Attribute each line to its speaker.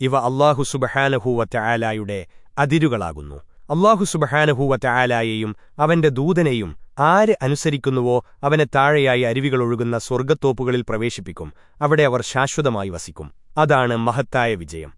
Speaker 1: ഇവ അള്ളാഹു സുബഹാനഹൂവറ്റായാലായുടെ അതിരുകളാകുന്നു. അള്ളാഹു സുബഹാനഹൂവറ്റായാലായെയും അവന്റെ ദൂതനെയും ആര് അനുസരിക്കുന്നുവോ അവനെ താഴെയായി അരുവികളൊഴുകുന്ന സ്വർഗത്തോപ്പുകളിൽ പ്രവേശിപ്പിക്കും. അവിടെ അവർ ശാശ്വതമായി വസിക്കും. അതാണ് മഹത്തായ വിജയം.